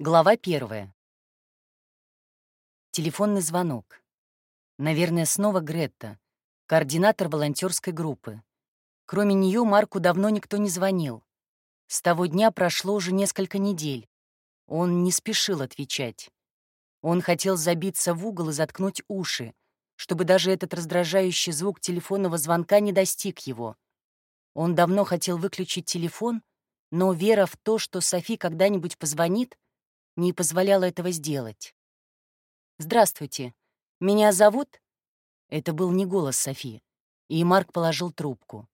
Глава первая. Телефонный звонок. Наверное, снова Гретта, координатор волонтерской группы. Кроме нее Марку давно никто не звонил. С того дня прошло уже несколько недель. Он не спешил отвечать. Он хотел забиться в угол и заткнуть уши, чтобы даже этот раздражающий звук телефонного звонка не достиг его. Он давно хотел выключить телефон, но вера в то, что Софи когда-нибудь позвонит, не позволяла этого сделать. «Здравствуйте. Меня зовут...» Это был не голос Софи, и Марк положил трубку.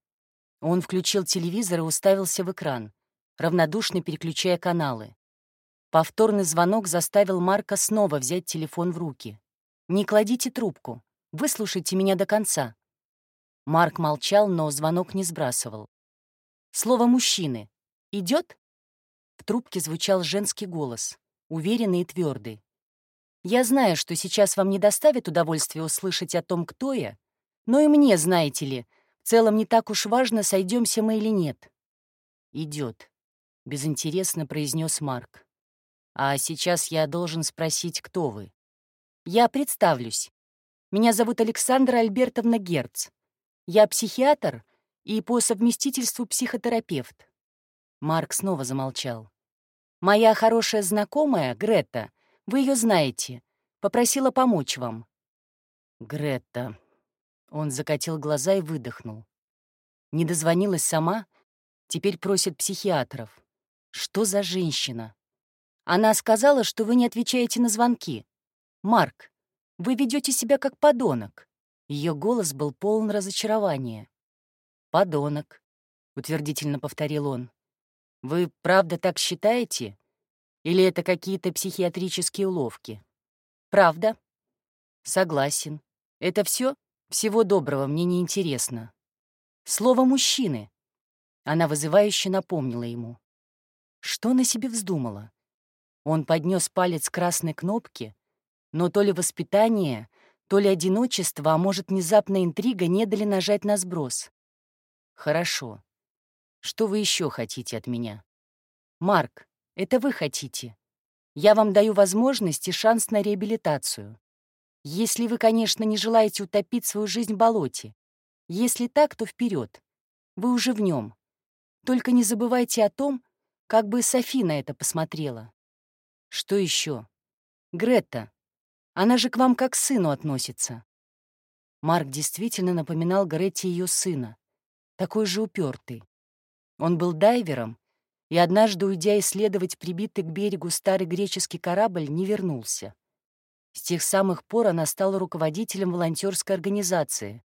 Он включил телевизор и уставился в экран, равнодушно переключая каналы. Повторный звонок заставил Марка снова взять телефон в руки. «Не кладите трубку. Выслушайте меня до конца». Марк молчал, но звонок не сбрасывал. «Слово мужчины. Идет? В трубке звучал женский голос уверенный и твердый. «Я знаю, что сейчас вам не доставит удовольствия услышать о том, кто я, но и мне, знаете ли, в целом не так уж важно, сойдемся мы или нет». Идет, безинтересно произнес Марк. «А сейчас я должен спросить, кто вы?» «Я представлюсь. Меня зовут Александра Альбертовна Герц. Я психиатр и по совместительству психотерапевт». Марк снова замолчал. Моя хорошая знакомая, Грета, вы ее знаете, попросила помочь вам». «Грета». Он закатил глаза и выдохнул. Не дозвонилась сама, теперь просит психиатров. Что за женщина? Она сказала, что вы не отвечаете на звонки. Марк, вы ведете себя как подонок. Ее голос был полон разочарования. «Подонок», — утвердительно повторил он. Вы правда так считаете? Или это какие-то психиатрические уловки? Правда? Согласен. Это все? Всего доброго, мне не интересно. Слово «мужчины». Она вызывающе напомнила ему. Что на себе вздумала? Он поднес палец красной кнопке, но то ли воспитание, то ли одиночество, а может, внезапная интрига не дали нажать на сброс. Хорошо. Что вы еще хотите от меня? Марк, это вы хотите. Я вам даю возможность и шанс на реабилитацию. Если вы, конечно, не желаете утопить свою жизнь в болоте. Если так, то вперед. Вы уже в нем. Только не забывайте о том, как бы Софи на это посмотрела. Что еще? Гретта. Она же к вам как к сыну относится. Марк действительно напоминал Гретте ее сына, такой же упертый. Он был дайвером, и однажды, уйдя исследовать прибитый к берегу старый греческий корабль, не вернулся. С тех самых пор она стала руководителем волонтерской организации,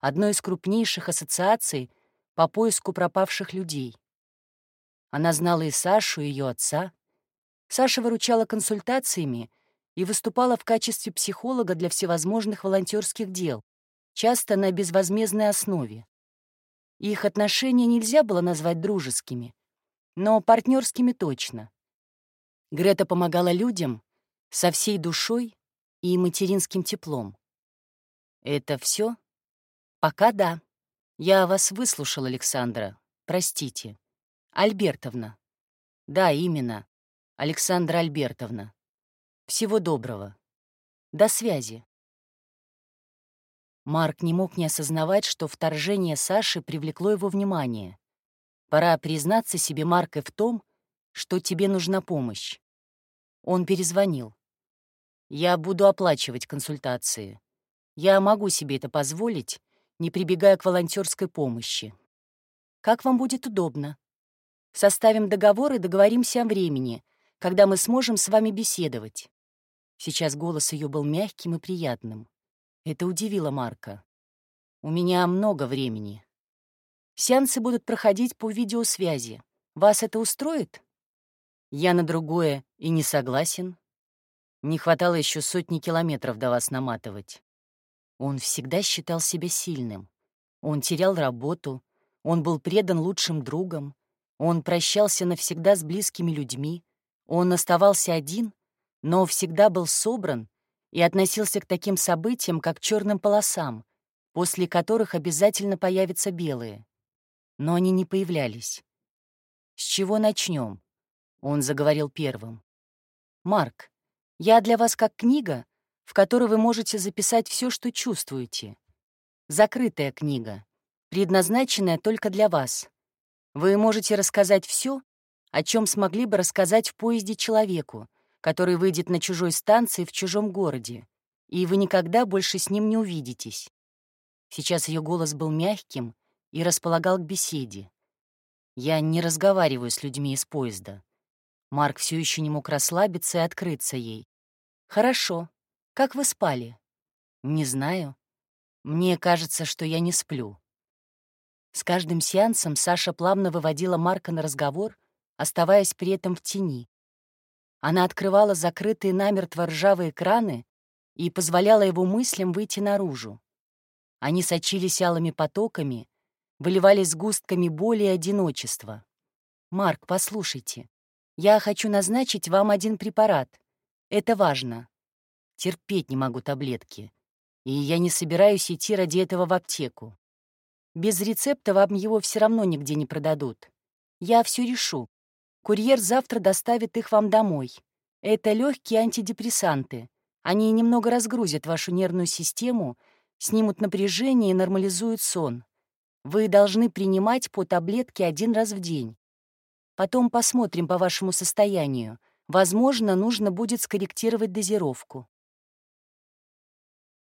одной из крупнейших ассоциаций по поиску пропавших людей. Она знала и Сашу, и ее отца. Саша выручала консультациями и выступала в качестве психолога для всевозможных волонтерских дел, часто на безвозмездной основе. Их отношения нельзя было назвать дружескими, но партнерскими точно. Грета помогала людям со всей душой и материнским теплом. Это все? Пока да. Я вас выслушал, Александра. Простите. Альбертовна. Да, именно. Александра Альбертовна. Всего доброго. До связи. Марк не мог не осознавать, что вторжение Саши привлекло его внимание. Пора признаться себе, Марк, и в том, что тебе нужна помощь. Он перезвонил. «Я буду оплачивать консультации. Я могу себе это позволить, не прибегая к волонтерской помощи. Как вам будет удобно. Составим договор и договоримся о времени, когда мы сможем с вами беседовать». Сейчас голос ее был мягким и приятным. Это удивило Марка. «У меня много времени. Сеансы будут проходить по видеосвязи. Вас это устроит?» «Я на другое и не согласен. Не хватало еще сотни километров до вас наматывать». Он всегда считал себя сильным. Он терял работу, он был предан лучшим другом, он прощался навсегда с близкими людьми, он оставался один, но всегда был собран и относился к таким событиям, как черным полосам, после которых обязательно появятся белые. Но они не появлялись. «С чего начнем? Он заговорил первым. Марк, я для вас как книга, в которой вы можете записать все, что чувствуете. Закрытая книга, предназначенная только для вас. Вы можете рассказать все, о чем смогли бы рассказать в поезде человеку, который выйдет на чужой станции в чужом городе, и вы никогда больше с ним не увидитесь. Сейчас ее голос был мягким и располагал к беседе. Я не разговариваю с людьми из поезда. Марк все еще не мог расслабиться и открыться ей. «Хорошо. Как вы спали?» «Не знаю. Мне кажется, что я не сплю». С каждым сеансом Саша плавно выводила Марка на разговор, оставаясь при этом в тени. Она открывала закрытые намертво ржавые краны и позволяла его мыслям выйти наружу. Они сочились алыми потоками, выливались сгустками боли и одиночества. «Марк, послушайте, я хочу назначить вам один препарат. Это важно. Терпеть не могу таблетки. И я не собираюсь идти ради этого в аптеку. Без рецепта вам его все равно нигде не продадут. Я все решу. Курьер завтра доставит их вам домой. Это легкие антидепрессанты. Они немного разгрузят вашу нервную систему, снимут напряжение и нормализуют сон. Вы должны принимать по таблетке один раз в день. Потом посмотрим по вашему состоянию. Возможно, нужно будет скорректировать дозировку.